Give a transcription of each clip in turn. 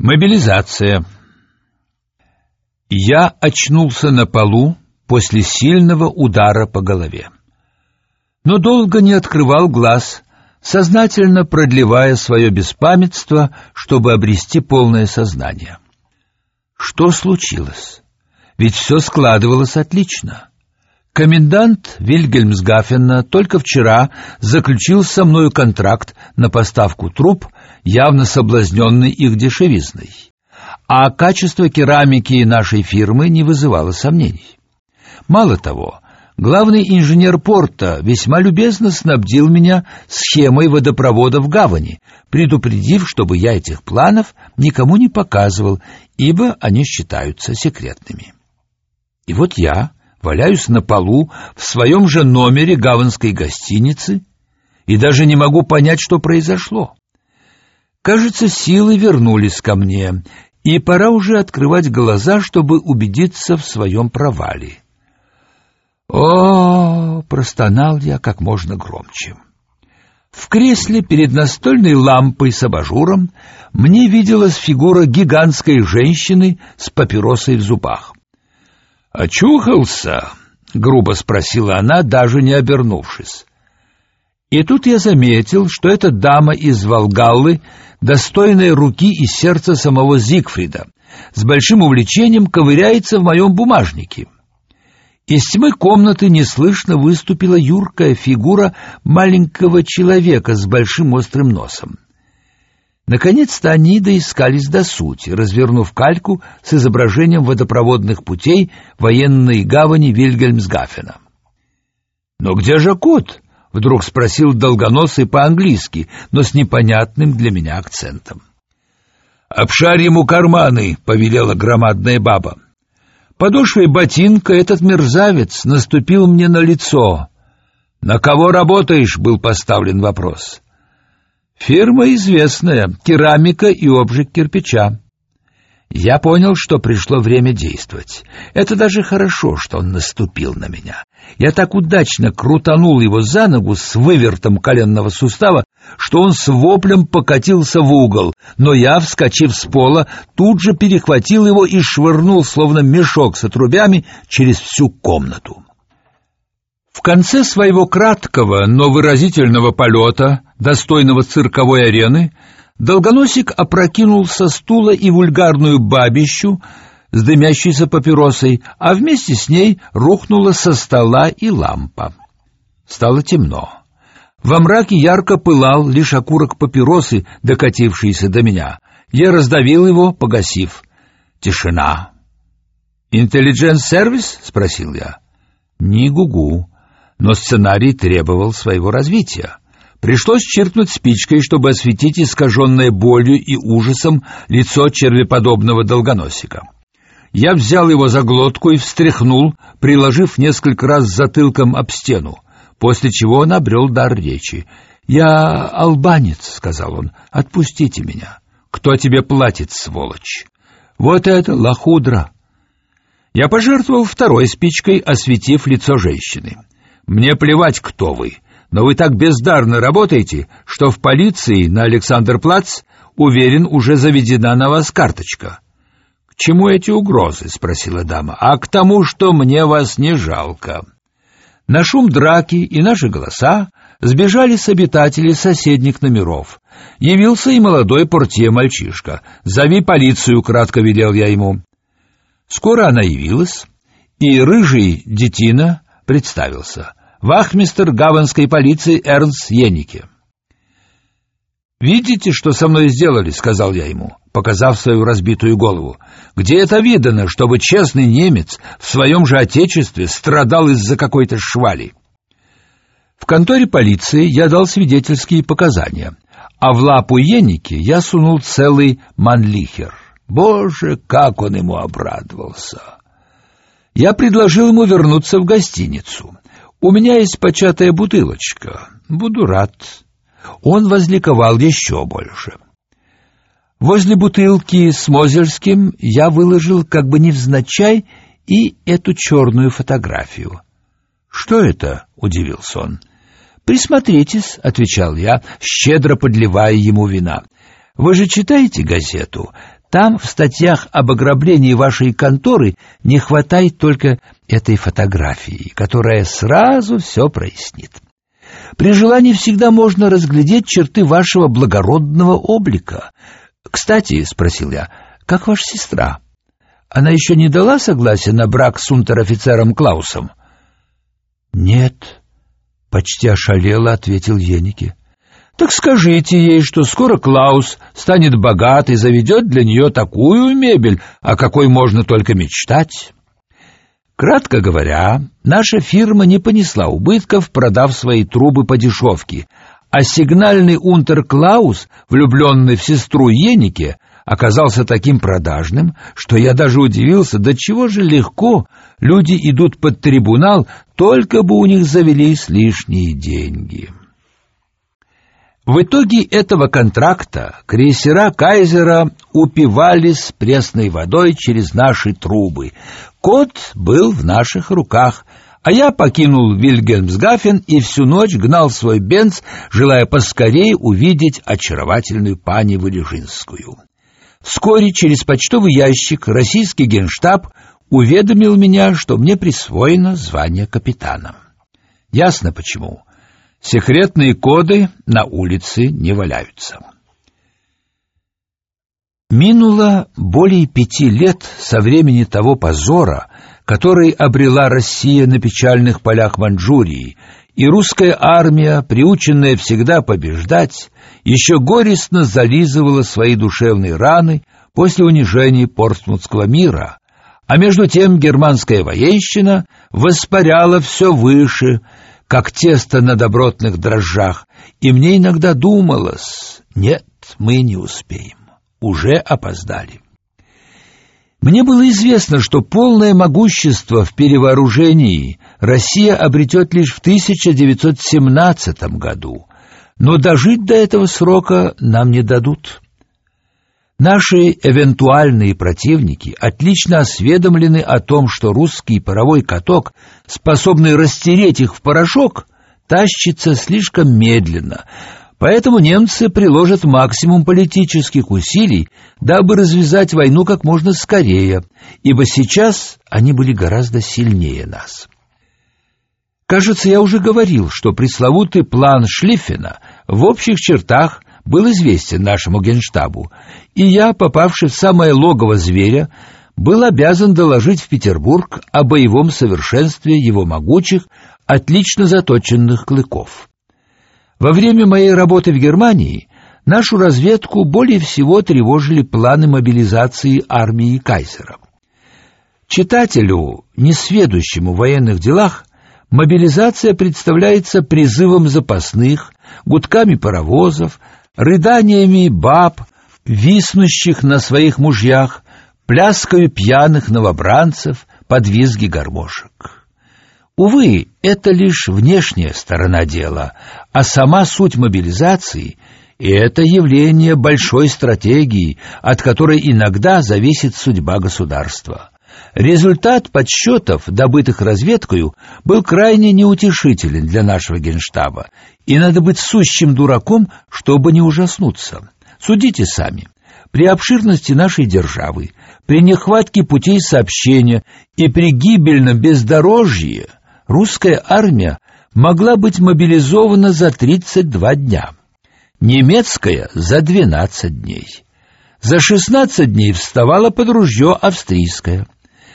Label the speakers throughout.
Speaker 1: Мобилизация. Я очнулся на полу после сильного удара по голове. Но долго не открывал глаз, сознательно продлевая свое беспамятство, чтобы обрести полное сознание. Что случилось? Ведь все складывалось отлично. Комендант Вильгельмсгафена только вчера заключил со мною контракт на поставку труб явно соблазненный их дешевизной. А качество керамики нашей фирмы не вызывало сомнений. Мало того, главный инженер порта весьма любезно снабдил меня схемой водопровода в гавани, предупредив, чтобы я этих планов никому не показывал, ибо они считаются секретными. И вот я валяюсь на полу в своем же номере гаванской гостиницы и даже не могу понять, что произошло. Кажется, силы вернулись ко мне, и пора уже открывать глаза, чтобы убедиться в своем провале. О, простонал я как можно громче. В кресле перед настольной лампой с абажуром мне виделась фигура гигантской женщины с папиросой в зубах. «Очухался?» — грубо спросила она, даже не обернувшись. И тут я заметил, что эта дама из Волгаллы, достойная руки и сердца самого Зигфрида, с большим увлечением ковыряется в моем бумажнике. Из тьмы комнаты неслышно выступила юркая фигура маленького человека с большим острым носом. Наконец-то они доискались до сути, развернув кальку с изображением водопроводных путей военной гавани Вильгельмсгафена. «Но где же кот?» — вдруг спросил долгоносый по-английски, но с непонятным для меня акцентом. «Обшарь ему карманы!» — повелела громадная баба. Подошвой ботинка этот мерзавец наступил мне на лицо. «На кого работаешь?» — был поставлен вопрос. «Фирма известная, керамика и обжиг кирпича». Я понял, что пришло время действовать. Это даже хорошо, что он наступил на меня. Я так удачно крутанул его за ногу с вывертом коленного сустава, что он с воплем покатился в угол, но я, вскочив с пола, тут же перехватил его и швырнул, словно мешок с отрубями, через всю комнату. В конце своего краткого, но выразительного полета, достойного цирковой арены, Долгоносик опрокинул со стула и вульгарную бабищу с дымящейся папиросой, а вместе с ней рухнула со стола и лампа. Стало темно. Во мраке ярко пылал лишь окурок папиросы, докатившийся до меня. Я раздавил его, погасив. Тишина. «Интеллидженс-сервис?» — спросил я. «Ни гугу, но сценарий требовал своего развития». Пришлось чиркнуть спичкой, чтобы осветить искаженное болью и ужасом лицо червеподобного долгоносика. Я взял его за глотку и встряхнул, приложив несколько раз затылком об стену, после чего он обрел дар речи. «Я албанец», — сказал он, — «отпустите меня». «Кто тебе платит, сволочь?» «Вот это лохудра». Я пожертвовал второй спичкой, осветив лицо женщины. «Мне плевать, кто вы но вы так бездарно работаете, что в полиции на Александрплац, уверен, уже заведена на вас карточка. К чему эти угрозы, спросила дама. А к тому, что мне вас не жалко. На шум драки и наши голоса сбежали с обитателей соседних номеров. Явился и молодой портье-мальчишка. «Зови полицию», — кратко велел я ему. Скоро она явилась, и рыжий детина представился — вахмистр гаванской полиции Эрнст Йеннике. «Видите, что со мной сделали?» — сказал я ему, показав свою разбитую голову. «Где это видано, чтобы честный немец в своем же отечестве страдал из-за какой-то швали?» В конторе полиции я дал свидетельские показания, а в лапу Йеннике я сунул целый манлихер. Боже, как он ему обрадовался! Я предложил ему вернуться в гостиницу. У меня есть початая бутылочка. Буду рад. Он возликовал еще больше. Возле бутылки с Мозельским я выложил как бы невзначай и эту черную фотографию. Что это? удивился он. Присмотритесь, отвечал я, щедро подливая ему вина. Вы же читаете газету? Там в статьях об ограблении вашей конторы не хватает только этой фотографии, которая сразу все прояснит. При желании всегда можно разглядеть черты вашего благородного облика. Кстати, спросил я, как ваша сестра? Она еще не дала согласия на брак с унтер-офицером Клаусом? Нет, почти ошалело ответил Енике. Так скажите ей, что скоро Клаус станет богат и заведет для нее такую мебель, о какой можно только мечтать. Кратко говоря, наша фирма не понесла убытков, продав свои трубы по дешевке, а сигнальный унтер Клаус, влюбленный в сестру Енике, оказался таким продажным, что я даже удивился, до чего же легко люди идут под трибунал, только бы у них завелись лишние деньги. В итоге этого контракта крейсера Кайзера упивались пресной водой через наши трубы. Код был в наших руках, а я покинул Вильгельмсгафен и всю ночь гнал свой бенц, желая поскорее увидеть очаровательную пани Валежинскую. Вскоре через почтовый ящик российский генштаб уведомил меня, что мне присвоено звание капитана. Ясно почему. Секретные коды на улице не валяются. Минуло более пяти лет со времени того позора, который обрела Россия на печальных полях Манчжурии, и русская армия, приученная всегда побеждать, еще горестно зализывала свои душевные раны после унижения Портсмутского мира, а между тем германская военщина воспаряла все выше, как тесто на добротных дрожжах, и мне иногда думалось, нет, мы не успеем, уже опоздали. Мне было известно, что полное могущество в перевооружении Россия обретет лишь в 1917 году, но дожить до этого срока нам не дадут. Наши эвентуальные противники отлично осведомлены о том, что русский паровой каток, способный растереть их в порошок, тащится слишком медленно. Поэтому немцы приложат максимум политических усилий, дабы развязать войну как можно скорее, ибо сейчас они были гораздо сильнее нас. Кажется, я уже говорил, что пресловутый план Шлиффена в общих чертах был известен нашему генштабу, и я, попавший в самое логово зверя, был обязан доложить в Петербург о боевом совершенстве его могучих, отлично заточенных клыков. Во время моей работы в Германии нашу разведку более всего тревожили планы мобилизации армии кайзера. Читателю, несведущему в военных делах, мобилизация представляется призывом запасных, гудками паровозов, рыданиями баб, виснущих на своих мужьях, пляскою пьяных новобранцев под визги гармошек. Увы, это лишь внешняя сторона дела, а сама суть мобилизации — это явление большой стратегии, от которой иногда зависит судьба государства. Результат подсчетов, добытых разведкою, был крайне неутешителен для нашего генштаба, и надо быть сущим дураком, чтобы не ужаснуться. Судите сами. При обширности нашей державы, при нехватке путей сообщения и при гибельном бездорожье русская армия могла быть мобилизована за 32 дня, немецкая — за 12 дней. За 16 дней вставала под ружье австрийская.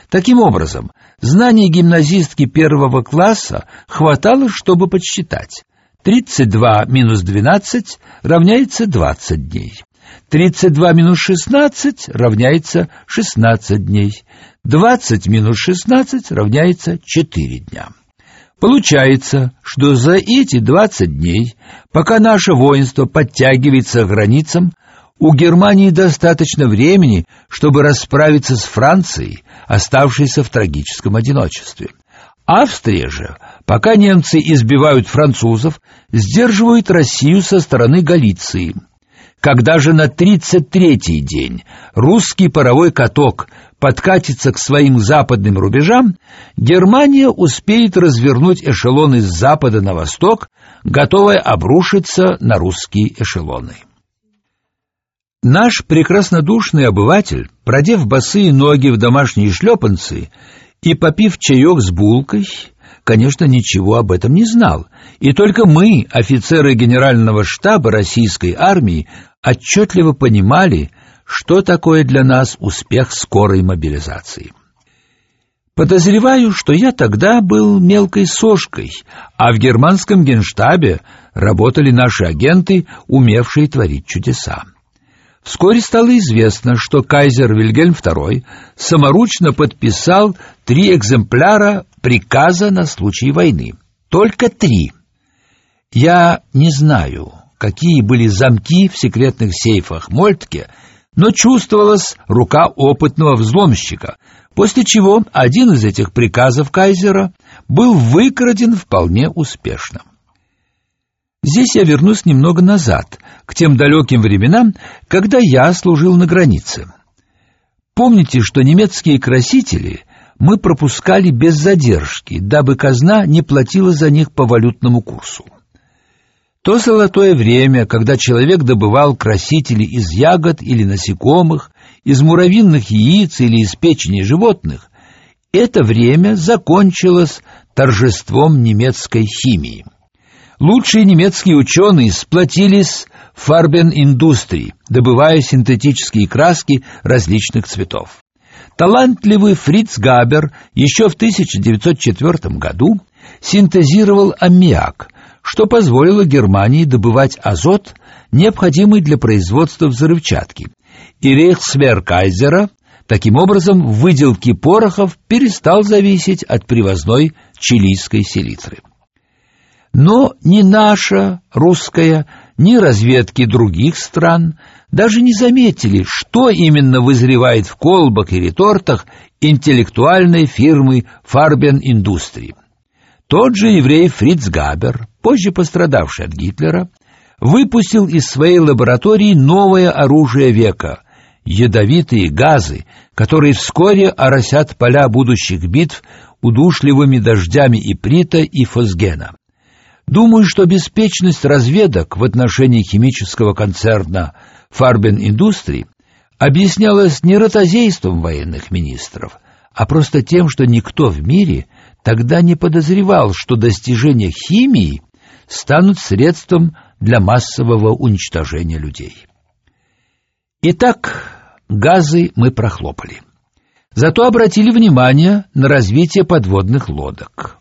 Speaker 1: Таким образом, знаний гимназистки первого класса хватало, чтобы подсчитать. 32 минус 12 равняется 20 дней. 32 минус 16 равняется 16 дней. 20 минус 16 равняется 4 дня. Получается, что за эти 20 дней, пока наше воинство подтягивается к границам, у Германии достаточно времени, чтобы расправиться с Францией, оставшейся в трагическом одиночестве. Австрия же, пока немцы избивают французов, сдерживает Россию со стороны Галиции. Когда же на 33-й день русский паровой каток подкатится к своим западным рубежам, Германия успеет развернуть эшелоны с запада на восток, готовая обрушиться на русские эшелоны. Наш прекраснодушный обыватель, продев босые ноги в домашние шлепанцы и попив чаек с булкой, конечно, ничего об этом не знал, и только мы, офицеры генерального штаба российской армии, отчетливо понимали, что такое для нас успех скорой мобилизации. Подозреваю, что я тогда был мелкой сошкой, а в германском генштабе работали наши агенты, умевшие творить чудеса. Вскоре стало известно, что кайзер Вильгельм II саморучно подписал три экземпляра приказа на случай войны. Только три. Я не знаю, какие были замки в секретных сейфах Мольтке, но чувствовалась рука опытного взломщика, после чего один из этих приказов кайзера был выкраден вполне успешно. Здесь я вернусь немного назад, к тем далеким временам, когда я служил на границе. Помните, что немецкие красители мы пропускали без задержки, дабы казна не платила за них по валютному курсу. То золотое время, когда человек добывал красители из ягод или насекомых, из муравьиных яиц или из печени животных, это время закончилось торжеством немецкой химии. Лучшие немецкие ученые сплотились в фарбен-индустрии, добывая синтетические краски различных цветов. Талантливый Фриц Габер еще в 1904 году синтезировал аммиак, что позволило Германии добывать азот, необходимый для производства взрывчатки. И рейхсвер Кайзера таким образом в выделке порохов перестал зависеть от привозной чилийской селитры. Но ни наша русская, ни разведки других стран даже не заметили, что именно вызревает в колбах и ретортах интеллектуальной фирмы Farben Industrie. Тот же еврей Фриц Габер, позже пострадавший от Гитлера, выпустил из своей лаборатории новое оружие века — ядовитые газы, которые вскоре оросят поля будущих битв удушливыми дождями иприта и фосгена. Думаю, что беспечность разведок в отношении химического концерна Farben Industrie объяснялась не ротозейством военных министров, а просто тем, что никто в мире тогда не подозревал, что достижения химии станут средством для массового уничтожения людей. Итак, газы мы прохлопали. Зато обратили внимание на развитие подводных лодок.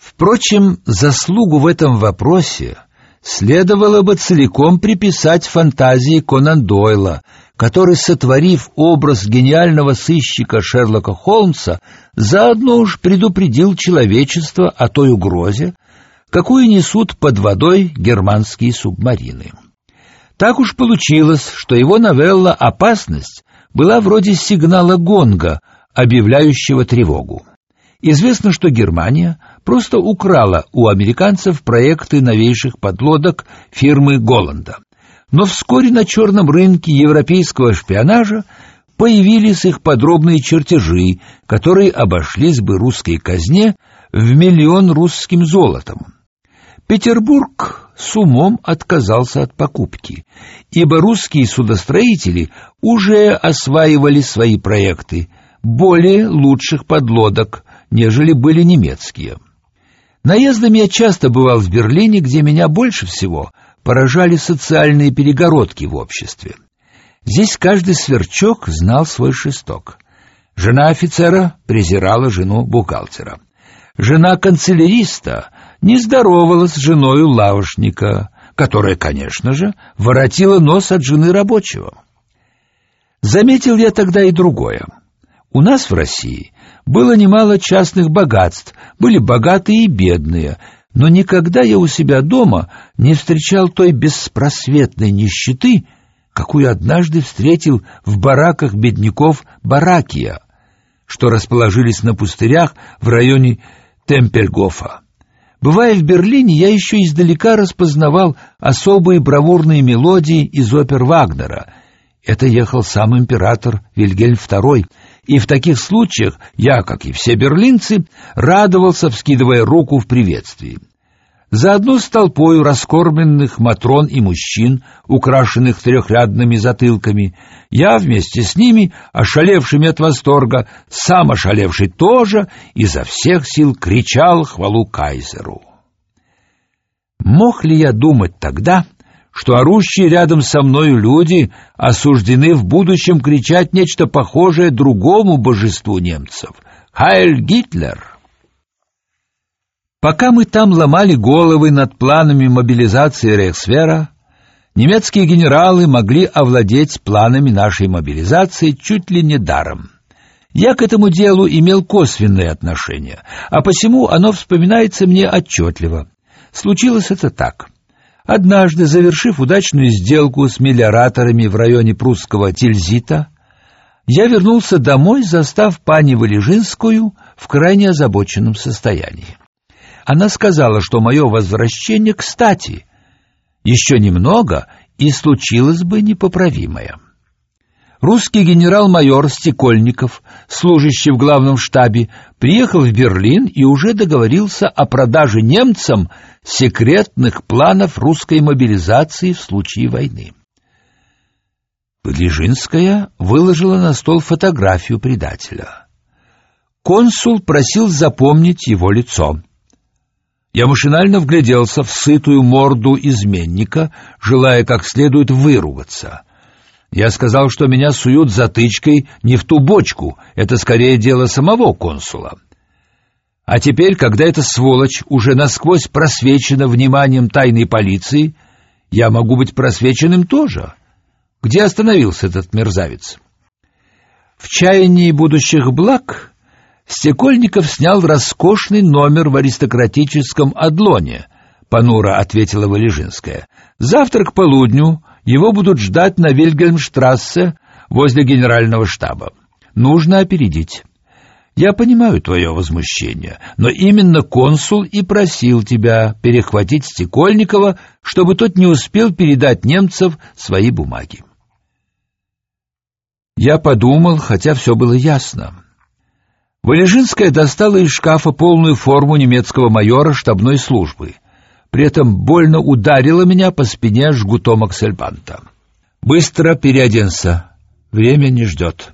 Speaker 1: Впрочем, заслугу в этом вопросе следовало бы целиком приписать фантазии Конан Дойла, который, сотворив образ гениального сыщика Шерлока Холмса, заодно уж предупредил человечество о той угрозе, какую несут под водой германские субмарины. Так уж получилось, что его новелла «Опасность» была вроде сигнала гонга, объявляющего тревогу. Известно, что Германия просто украла у американцев проекты новейших подлодок фирмы Голланда. Но вскоре на черном рынке европейского шпионажа появились их подробные чертежи, которые обошлись бы русской казне в миллион русским золотом. Петербург с умом отказался от покупки, ибо русские судостроители уже осваивали свои проекты, более лучших подлодок, нежели были немецкие. Наездами я часто бывал в Берлине, где меня больше всего поражали социальные перегородки в обществе. Здесь каждый сверчок знал свой шесток. Жена офицера презирала жену бухгалтера. Жена канцеляриста не здоровалась с женой лавочника, которая, конечно же, воротила нос от жены рабочего. Заметил я тогда и другое. У нас в России было немало частных богатств, были богатые и бедные, но никогда я у себя дома не встречал той беспросветной нищеты, какую однажды встретил в бараках бедняков Баракия, что расположились на пустырях в районе Темпельгофа. Бывая в Берлине, я еще издалека распознавал особые бравурные мелодии из опер Вагнера. Это ехал сам император Вильгельм II, и в таких случаях я, как и все берлинцы, радовался, вскидывая руку в приветствии. Заодно с толпою раскормленных матрон и мужчин, украшенных трехрядными затылками, я вместе с ними, ошалевшими от восторга, сам ошалевший тоже, изо всех сил кричал хвалу кайзеру. Мог ли я думать тогда, что орущие рядом со мною люди осуждены в будущем кричать нечто похожее другому божеству немцев — «Хайль Гитлер»? Пока мы там ломали головы над планами мобилизации Рейхсвера, немецкие генералы могли овладеть планами нашей мобилизации чуть ли не даром. Я к этому делу имел косвенное отношение, а посему оно вспоминается мне отчетливо. Случилось это так. Однажды, завершив удачную сделку с мелиораторами в районе прусского Тильзита, я вернулся домой, застав пани Валежинскую в крайне озабоченном состоянии. Она сказала, что мое возвращение кстати. Еще немного, и случилось бы непоправимое. Русский генерал-майор Стекольников, служащий в главном штабе, приехал в Берлин и уже договорился о продаже немцам секретных планов русской мобилизации в случае войны. Подлежинская выложила на стол фотографию предателя. Консул просил запомнить его лицо. Я машинально вгляделся в сытую морду изменника, желая как следует выругаться. Я сказал, что меня суют затычкой не в ту бочку, это скорее дело самого консула. А теперь, когда эта сволочь уже насквозь просвечена вниманием тайной полиции, я могу быть просвеченным тоже. Где остановился этот мерзавец? В чаянии будущих благ Стекольников снял роскошный номер в аристократическом Адлоне, понуро ответила Валежинская. Завтра к полудню его будут ждать на Вильгельмштрассе возле генерального штаба. Нужно опередить. Я понимаю твое возмущение, но именно консул и просил тебя перехватить Стекольникова, чтобы тот не успел передать немцев свои бумаги. Я подумал, хотя все было ясно. Валежинская достала из шкафа полную форму немецкого майора штабной службы. При этом больно ударила меня по спине жгутом аксельбанта. «Быстро переоденься. Время не ждет.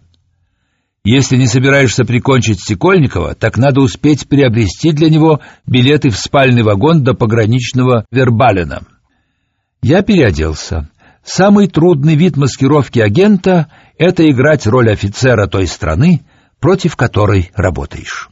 Speaker 1: Если не собираешься прикончить Стекольникова, так надо успеть приобрести для него билеты в спальный вагон до пограничного Вербалена». Я переоделся. Самый трудный вид маскировки агента — это играть роль офицера той страны, против которой работаешь.